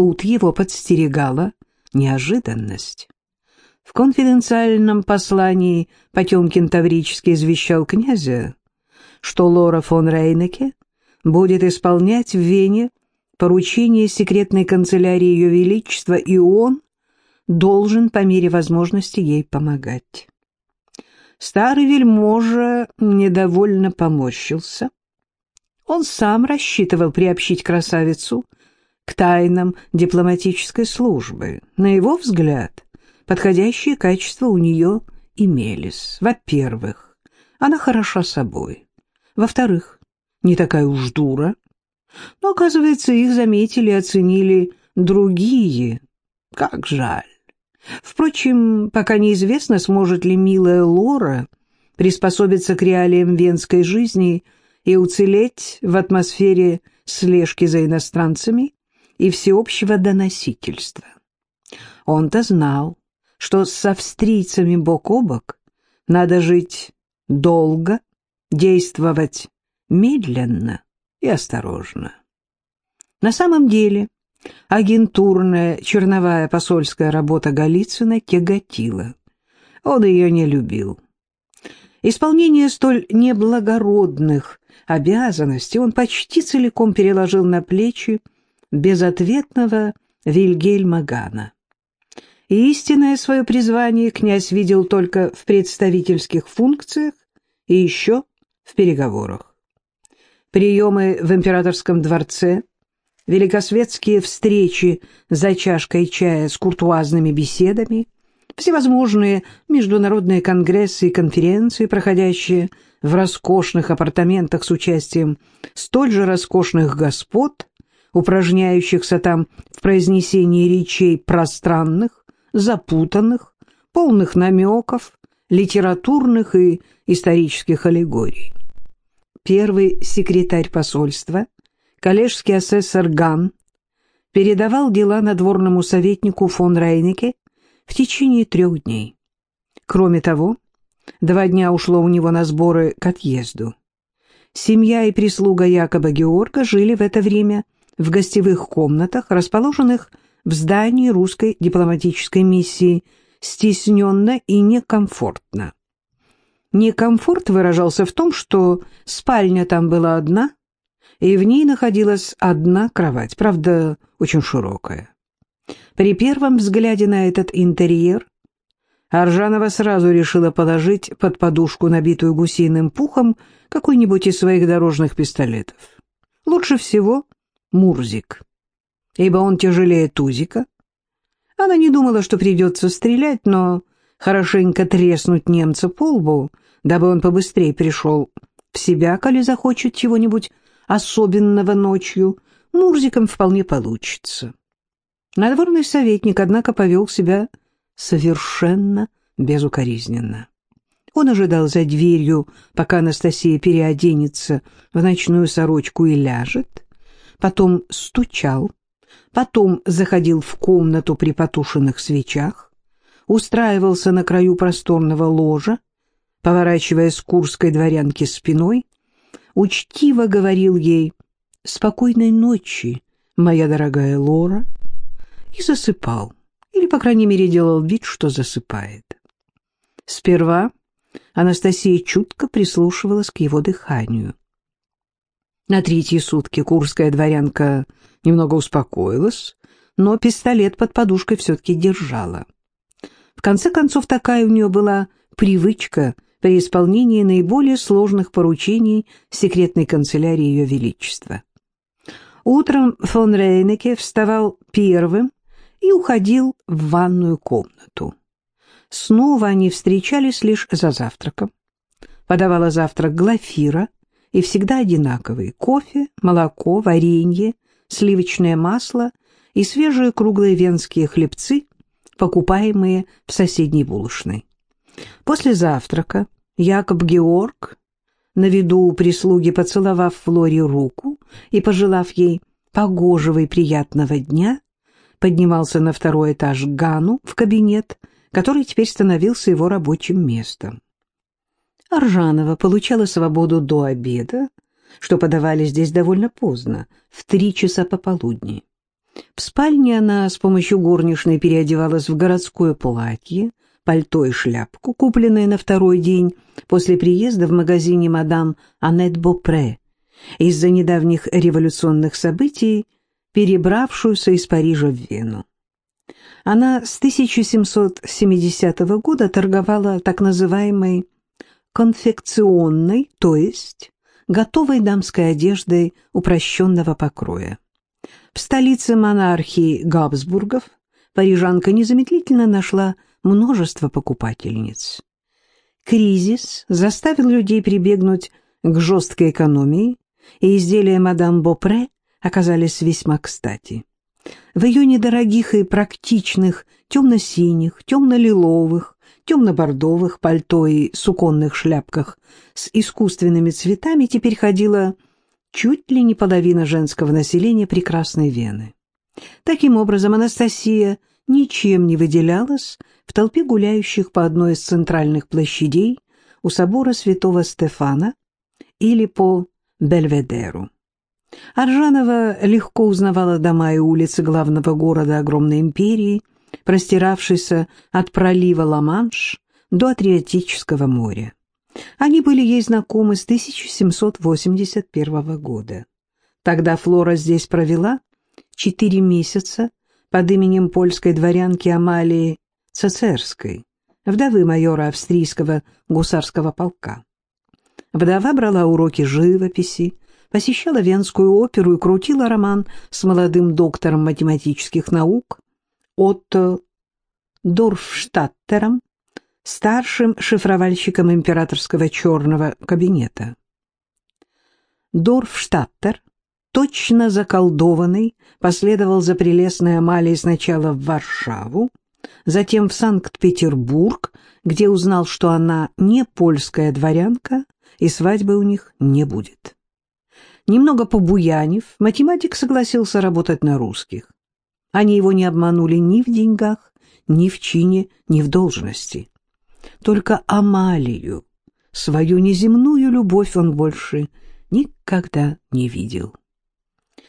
тут его подстерегала неожиданность. В конфиденциальном послании Потемкин Таврический извещал князя, что Лора фон Рейнеке будет исполнять в Вене поручение секретной канцелярии Ее Величества, и он должен по мере возможности ей помогать. Старый вельможа недовольно поморщился. Он сам рассчитывал приобщить красавицу к тайнам дипломатической службы. На его взгляд, подходящие качества у нее имелись. Во-первых, она хороша собой. Во-вторых, не такая уж дура. Но, оказывается, их заметили и оценили другие. Как жаль. Впрочем, пока неизвестно, сможет ли милая Лора приспособиться к реалиям венской жизни и уцелеть в атмосфере слежки за иностранцами и всеобщего доносительства. Он-то знал, что с австрийцами бок о бок надо жить долго, действовать медленно и осторожно. На самом деле агентурная черновая посольская работа Голицына тяготила. Он ее не любил. Исполнение столь неблагородных обязанностей он почти целиком переложил на плечи безответного Вильгельма Гана. Истинное свое призвание князь видел только в представительских функциях и еще в переговорах. Приемы в императорском дворце, великосветские встречи за чашкой чая с куртуазными беседами, всевозможные международные конгрессы и конференции, проходящие в роскошных апартаментах с участием столь же роскошных господ, упражняющихся там в произнесении речей пространных, запутанных, полных намеков, литературных и исторических аллегорий. Первый секретарь посольства, коллежский асессор Ган, передавал дела надворному советнику фон Рейнеке в течение трех дней. Кроме того, два дня ушло у него на сборы к отъезду. Семья и прислуга Якоба Георга жили в это время в гостевых комнатах, расположенных в здании русской дипломатической миссии, стесненно и некомфортно. Некомфорт выражался в том, что спальня там была одна, и в ней находилась одна кровать, правда, очень широкая. При первом взгляде на этот интерьер Аржанова сразу решила положить под подушку, набитую гусиным пухом, какой-нибудь из своих дорожных пистолетов. Лучше всего Мурзик, ибо он тяжелее Тузика. Она не думала, что придется стрелять, но хорошенько треснуть немца по лбу, дабы он побыстрее пришел в себя, коли захочет чего-нибудь особенного ночью, Мурзиком вполне получится. Надворный советник, однако, повел себя совершенно безукоризненно. Он ожидал за дверью, пока Анастасия переоденется в ночную сорочку и ляжет, потом стучал, потом заходил в комнату при потушенных свечах, устраивался на краю просторного ложа, поворачивая с курской дворянки спиной, учтиво говорил ей «Спокойной ночи, моя дорогая Лора», и засыпал, или, по крайней мере, делал вид, что засыпает. Сперва Анастасия чутко прислушивалась к его дыханию. На третьи сутки курская дворянка немного успокоилась, но пистолет под подушкой все-таки держала. В конце концов, такая у нее была привычка при исполнении наиболее сложных поручений секретной канцелярии Ее Величества. Утром фон Рейнеке вставал первым и уходил в ванную комнату. Снова они встречались лишь за завтраком. Подавала завтрак Глафира — и всегда одинаковые. Кофе, молоко, варенье, сливочное масло и свежие круглые венские хлебцы, покупаемые в соседней булочной. После завтрака Якоб Георг, на виду у прислуги поцеловав Флоре руку и пожелав ей погожего и приятного дня, поднимался на второй этаж Гану в кабинет, который теперь становился его рабочим местом. Аржанова получала свободу до обеда, что подавали здесь довольно поздно, в три часа пополудни. В спальне она с помощью горничной переодевалась в городское платье, пальто и шляпку, купленные на второй день после приезда в магазине мадам Аннет Бопре, из-за недавних революционных событий, перебравшуюся из Парижа в Вену. Она с 1770 года торговала так называемой конфекционной, то есть готовой дамской одеждой упрощенного покроя. В столице монархии Габсбургов парижанка незамедлительно нашла множество покупательниц. Кризис заставил людей прибегнуть к жесткой экономии, и изделия мадам Бопре оказались весьма кстати. В ее недорогих и практичных темно-синих, темно-лиловых, темно-бордовых пальто и суконных шляпках с искусственными цветами теперь ходила чуть ли не половина женского населения прекрасной Вены. Таким образом, Анастасия ничем не выделялась в толпе гуляющих по одной из центральных площадей у собора святого Стефана или по Бельведеру. Аржанова легко узнавала дома и улицы главного города огромной империи, простиравшейся от пролива Ла-Манш до Адриатического моря. Они были ей знакомы с 1781 года. Тогда Флора здесь провела четыре месяца под именем польской дворянки Амалии Цесерской, вдовы майора австрийского гусарского полка. Вдова брала уроки живописи, посещала Венскую оперу и крутила роман с молодым доктором математических наук Отто Дорфштадтером, старшим шифровальщиком императорского черного кабинета. Дорфштадтер, точно заколдованный, последовал за прелестной Амалией сначала в Варшаву, затем в Санкт-Петербург, где узнал, что она не польская дворянка, и свадьбы у них не будет. Немного побуянив, математик согласился работать на русских. Они его не обманули ни в деньгах, ни в чине, ни в должности. Только Амалию, свою неземную любовь он больше никогда не видел.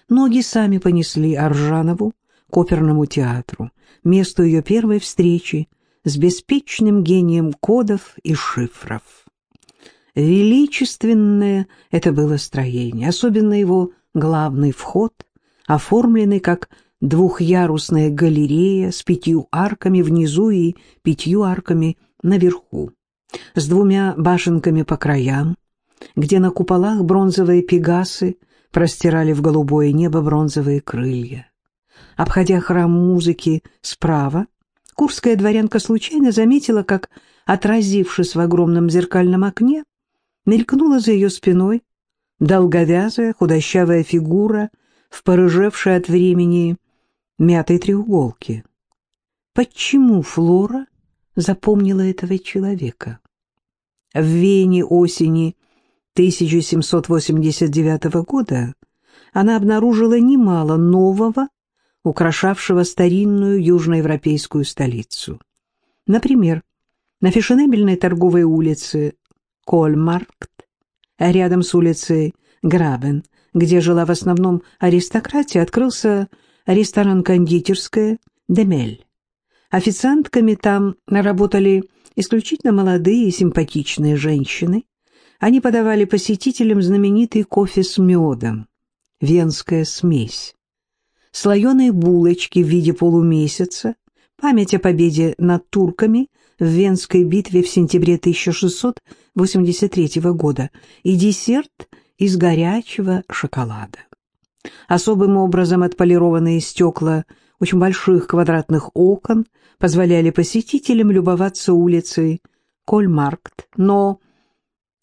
Ноги сами понесли Аржанову к оперному театру, месту ее первой встречи с беспечным гением кодов и шифров. Величественное это было строение, особенно его главный вход, оформленный как двухъярусная галерея с пятью арками внизу и пятью арками наверху, с двумя башенками по краям, где на куполах бронзовые пегасы простирали в голубое небо бронзовые крылья. Обходя храм музыки справа, курская дворянка случайно заметила, как, отразившись в огромном зеркальном окне, мелькнула за ее спиной долговязая худощавая фигура в порыжевшей от времени мятой треуголке. Почему Флора запомнила этого человека? В Вене осени 1789 года она обнаружила немало нового, украшавшего старинную южноевропейскую столицу. Например, на фешенебельной торговой улице Кольмаркт, рядом с улицей Грабен, где жила в основном аристократия, открылся ресторан-кондитерская «Демель». Официантками там работали исключительно молодые и симпатичные женщины. Они подавали посетителям знаменитый кофе с медом, венская смесь, слоеные булочки в виде полумесяца, память о победе над турками в Венской битве в сентябре 1683 года и десерт из горячего шоколада. Особым образом отполированные стекла очень больших квадратных окон позволяли посетителям любоваться улицей Кольмаркт, но...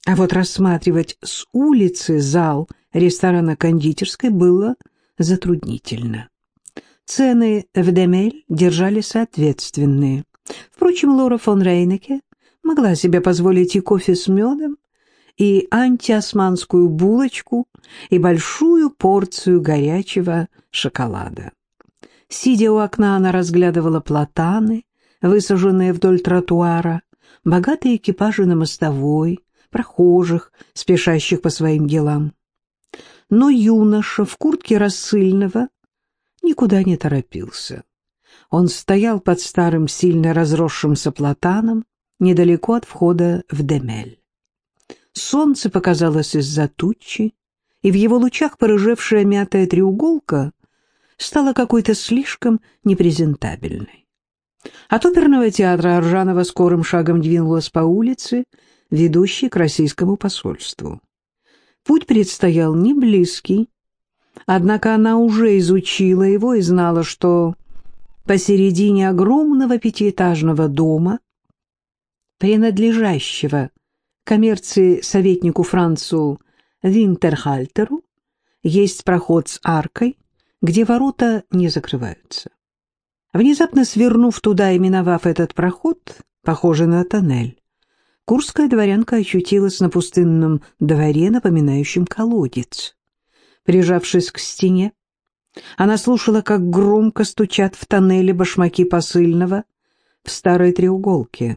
А вот рассматривать с улицы зал ресторана-кондитерской было затруднительно. Цены в Демель держали соответственные. Впрочем, Лора фон Рейнеке могла себе позволить и кофе с медом, и антиосманскую булочку, и большую порцию горячего шоколада. Сидя у окна, она разглядывала платаны, высаженные вдоль тротуара, богатые экипажи на мостовой, прохожих, спешащих по своим делам. Но юноша в куртке рассыльного никуда не торопился. Он стоял под старым сильно разросшимся платаном недалеко от входа в Демель. Солнце показалось из-за тучи, и в его лучах порыжевшая мятая треуголка стала какой-то слишком непрезентабельной. От оперного театра Аржанова скорым шагом двинулась по улице, ведущей к российскому посольству. Путь предстоял не близкий, однако она уже изучила его и знала, что посередине огромного пятиэтажного дома, принадлежащего коммерции советнику Францу Винтерхальтеру, есть проход с аркой, где ворота не закрываются. Внезапно свернув туда и миновав этот проход, похожий на тоннель, курская дворянка очутилась на пустынном дворе, напоминающем колодец. Прижавшись к стене, она слушала, как громко стучат в тоннеле башмаки посыльного в старой треуголке.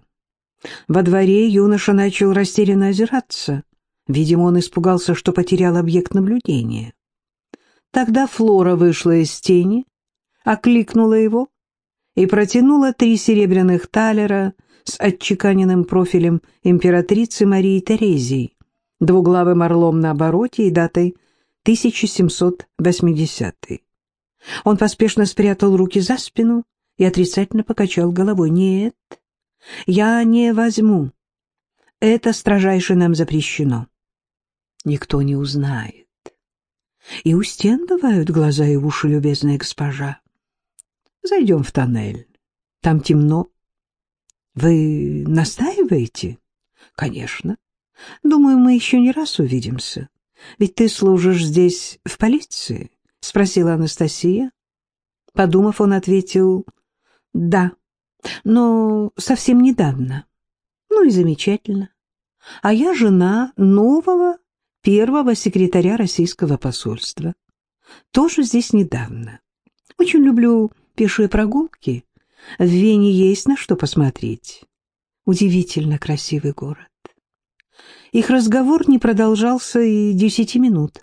Во дворе юноша начал растерянно озираться. Видимо, он испугался, что потерял объект наблюдения. Тогда Флора вышла из тени, окликнула его и протянула три серебряных талера с отчеканенным профилем императрицы Марии Терезии, двуглавым орлом на обороте и датой 1780. Он поспешно спрятал руки за спину и отрицательно покачал головой. «Нет, я не возьму. Это строжайше нам запрещено. Никто не узнает. И у стен бывают глаза и уши, любезная госпожа. Зайдем в тоннель. Там темно. Вы настаиваете? Конечно. Думаю, мы еще не раз увидимся. Ведь ты служишь здесь в полиции? Спросила Анастасия. Подумав, он ответил «Да, но совсем недавно». Ну и замечательно. А я жена нового первого секретаря российского посольства. Тоже здесь недавно. Очень люблю пешие прогулки. В Вене есть на что посмотреть. Удивительно красивый город. Их разговор не продолжался и десяти минут.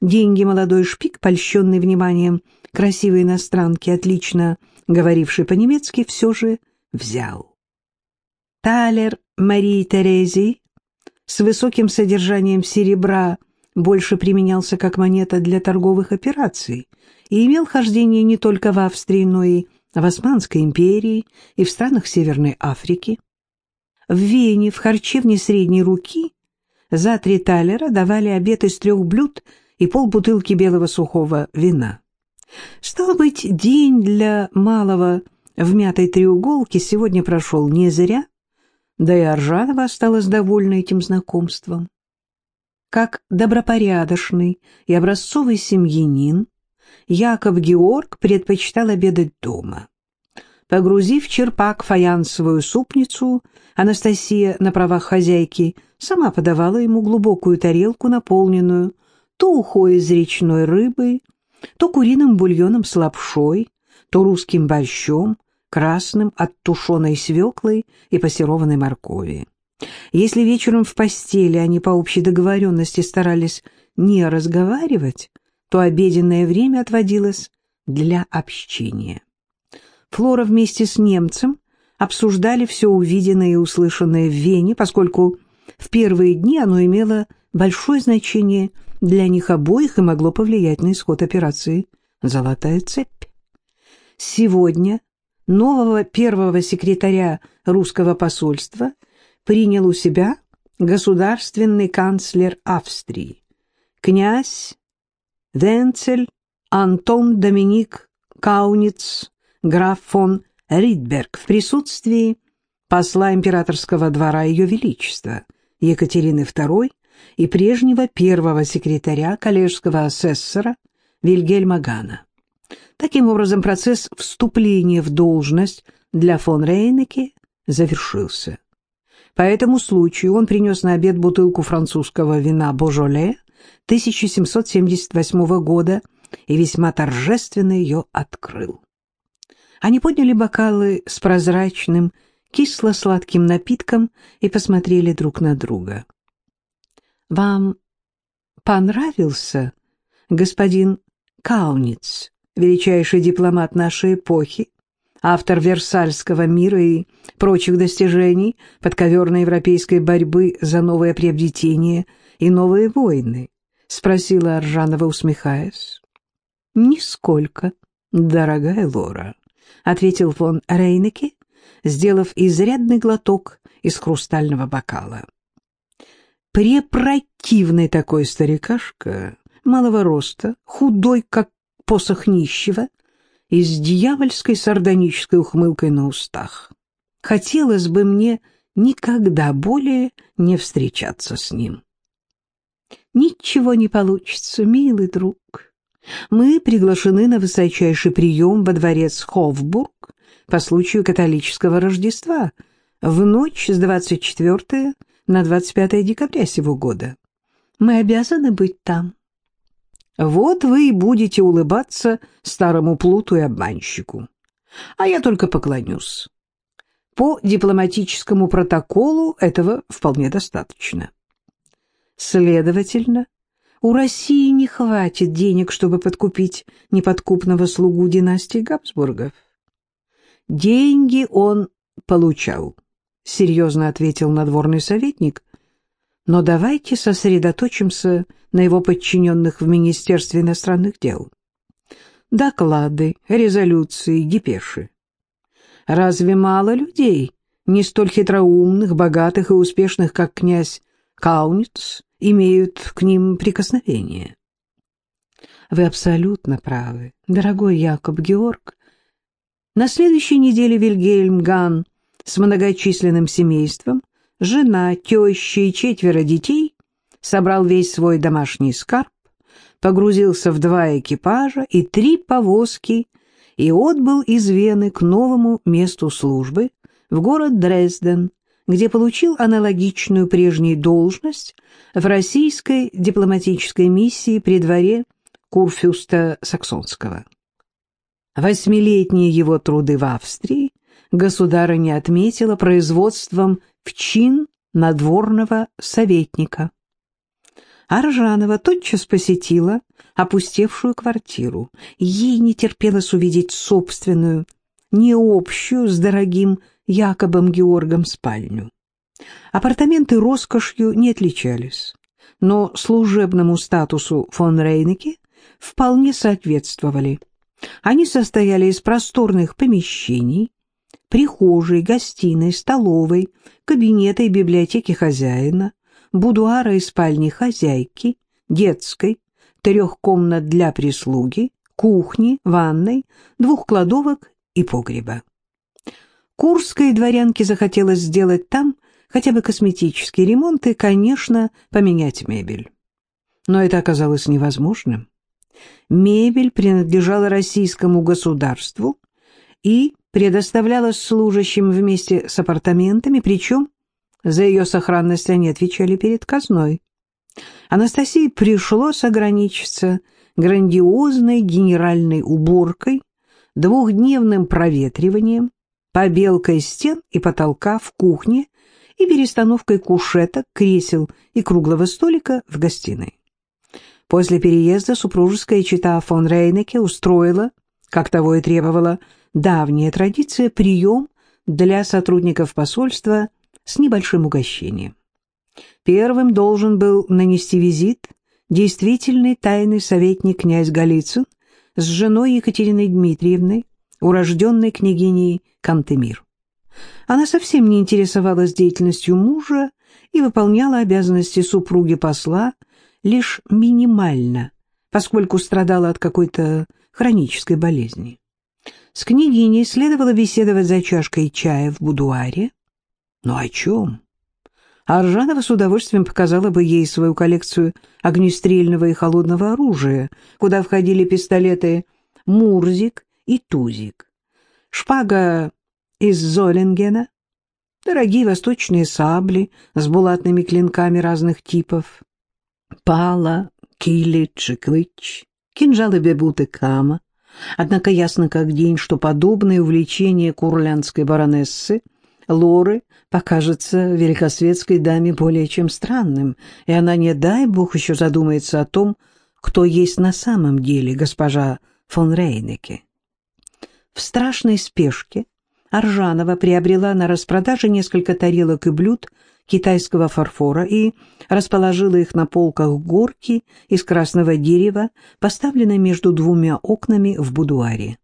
Деньги молодой шпик, польщенный вниманием красивой иностранки, отлично говорившей по-немецки, все же взял. Талер Марии Терезии с высоким содержанием серебра больше применялся как монета для торговых операций и имел хождение не только в Австрии, но и в Османской империи и в странах Северной Африки. В Вене, в харчевне средней руки, за три талера давали обед из трех блюд и полбутылки белого сухого вина. Стало быть, день для малого в мятой треуголке сегодня прошел не зря, да и Аржанова осталась довольна этим знакомством. Как добропорядочный и образцовый семьянин, Яков Георг предпочитал обедать дома. Погрузив черпак фаянсовую супницу, Анастасия на правах хозяйки сама подавала ему глубокую тарелку, наполненную то ухой из речной рыбы, то куриным бульоном с лапшой, то русским борщом, красным от тушеной свеклы и пассерованной моркови. Если вечером в постели они по общей договоренности старались не разговаривать, то обеденное время отводилось для общения. Флора вместе с немцем обсуждали все увиденное и услышанное в Вене, поскольку в первые дни оно имело большое значение для них обоих и могло повлиять на исход операции «Золотая цепь». Сегодня нового первого секретаря русского посольства принял у себя государственный канцлер Австрии, князь Венцель Антон Доминик Кауниц граф фон Ридберг в присутствии посла императорского двора Ее Величества Екатерины II и прежнего первого секретаря коллежского асессора Вильгельма Гана. Таким образом, процесс вступления в должность для фон Рейнеке завершился. По этому случаю он принес на обед бутылку французского вина «Божоле» 1778 года и весьма торжественно ее открыл. Они подняли бокалы с прозрачным, кисло-сладким напитком и посмотрели друг на друга. «Вам понравился господин Кауниц?» величайший дипломат нашей эпохи, автор Версальского мира и прочих достижений подковерной европейской борьбы за новое приобретение и новые войны? — спросила Аржанова, усмехаясь. — Нисколько, дорогая Лора, — ответил фон Рейнеке, сделав изрядный глоток из хрустального бокала. Препротивный такой старикашка, малого роста, худой, как посох нищего, и с дьявольской сардонической ухмылкой на устах. Хотелось бы мне никогда более не встречаться с ним. Ничего не получится, милый друг. Мы приглашены на высочайший прием во дворец Хофбург по случаю католического Рождества в ночь с 24 на 25 декабря сего года. Мы обязаны быть там. Вот вы и будете улыбаться старому плуту и обманщику. А я только поклонюсь. По дипломатическому протоколу этого вполне достаточно. Следовательно, у России не хватит денег, чтобы подкупить неподкупного слугу династии Габсбургов. Деньги он получал, серьезно ответил надворный советник, но давайте сосредоточимся на его подчиненных в Министерстве иностранных дел. Доклады, резолюции, депеши. Разве мало людей, не столь хитроумных, богатых и успешных, как князь Кауниц, имеют к ним прикосновение? Вы абсолютно правы, дорогой Якоб Георг. На следующей неделе Вильгельм Ган с многочисленным семейством, жена, теща и четверо детей собрал весь свой домашний скарб, погрузился в два экипажа и три повозки и отбыл из Вены к новому месту службы в город Дрезден, где получил аналогичную прежней должность в российской дипломатической миссии при дворе Курфюста Саксонского. Восьмилетние его труды в Австрии государыня отметила производством в чин надворного советника. Аржанова тотчас посетила опустевшую квартиру. Ей не терпелось увидеть собственную, не общую с дорогим Якобом Георгом спальню. Апартаменты роскошью не отличались, но служебному статусу фон Рейнеке вполне соответствовали. Они состояли из просторных помещений, прихожей, гостиной, столовой, кабинета и библиотеки хозяина, будуара и спальни хозяйки, детской, трех комнат для прислуги, кухни, ванной, двух кладовок и погреба. Курской дворянке захотелось сделать там хотя бы косметический ремонт и, конечно, поменять мебель. Но это оказалось невозможным. Мебель принадлежала российскому государству и предоставлялась служащим вместе с апартаментами, причем за ее сохранность они отвечали перед казной. Анастасии пришлось ограничиться грандиозной генеральной уборкой, двухдневным проветриванием, побелкой стен и потолка в кухне и перестановкой кушеток, кресел и круглого столика в гостиной. После переезда супружеская чита фон Рейнеке устроила, как того и требовала давняя традиция, прием для сотрудников посольства с небольшим угощением. Первым должен был нанести визит действительный тайный советник князь Голицын с женой Екатериной Дмитриевной, урожденной княгиней Кантемир. Она совсем не интересовалась деятельностью мужа и выполняла обязанности супруги посла лишь минимально, поскольку страдала от какой-то хронической болезни. С княгиней следовало беседовать за чашкой чая в будуаре. Но о чем? Аржанова с удовольствием показала бы ей свою коллекцию огнестрельного и холодного оружия, куда входили пистолеты «Мурзик» и «Тузик», шпага из Золингена, дорогие восточные сабли с булатными клинками разных типов, пала, килич и квич, кинжалы бебуты кама, Однако ясно как день, что подобное увлечение курлянской баронессы Лоры покажется великосветской даме более чем странным, и она, не дай бог, еще задумается о том, кто есть на самом деле госпожа фон Рейнеке. В страшной спешке Аржанова приобрела на распродаже несколько тарелок и блюд китайского фарфора и расположила их на полках горки из красного дерева, поставленной между двумя окнами в будуаре.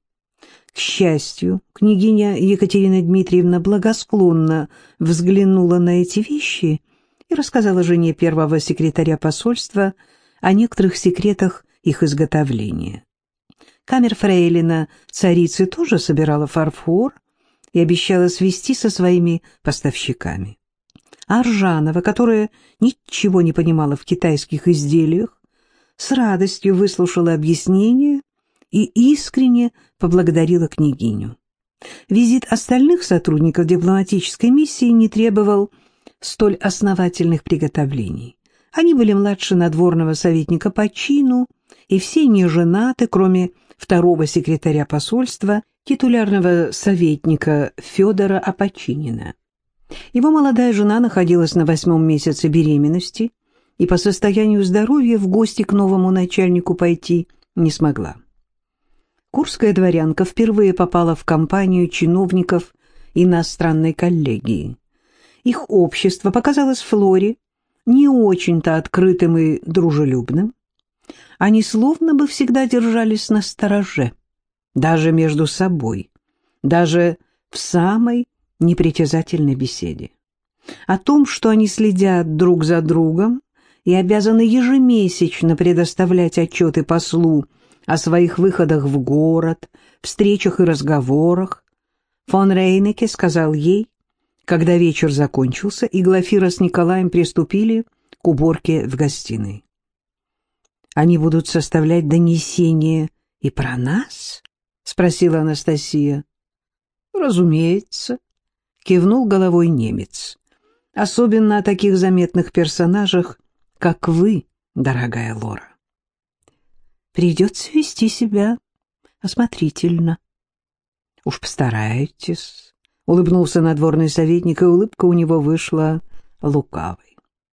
К счастью, княгиня Екатерина Дмитриевна благосклонно взглянула на эти вещи и рассказала жене первого секретаря посольства о некоторых секретах их изготовления. Камер Фрейлина царицы тоже собирала фарфор и обещала свести со своими поставщиками. Аржанова, которая ничего не понимала в китайских изделиях, с радостью выслушала объяснение и искренне поблагодарила княгиню. Визит остальных сотрудников дипломатической миссии не требовал столь основательных приготовлений. Они были младше надворного советника по чину, и все не женаты, кроме второго секретаря посольства, титулярного советника Федора Апочинина. Его молодая жена находилась на восьмом месяце беременности и по состоянию здоровья в гости к новому начальнику пойти не смогла. Курская дворянка впервые попала в компанию чиновников иностранной коллегии. Их общество показалось Флоре не очень-то открытым и дружелюбным. Они словно бы всегда держались на стороже, даже между собой, даже в самой непритязательной беседе. О том, что они следят друг за другом и обязаны ежемесячно предоставлять отчеты послу о своих выходах в город, встречах и разговорах, фон Рейнеке сказал ей, когда вечер закончился, и Глафира с Николаем приступили к уборке в гостиной. «Они будут составлять донесение и про нас?» — спросила Анастасия. «Разумеется», — кивнул головой немец. «Особенно о таких заметных персонажах, как вы, дорогая Лора. Придется вести себя осмотрительно». «Уж постарайтесь», — улыбнулся надворный советник, и улыбка у него вышла лукавой.